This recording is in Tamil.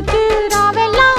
ராஜுக்கு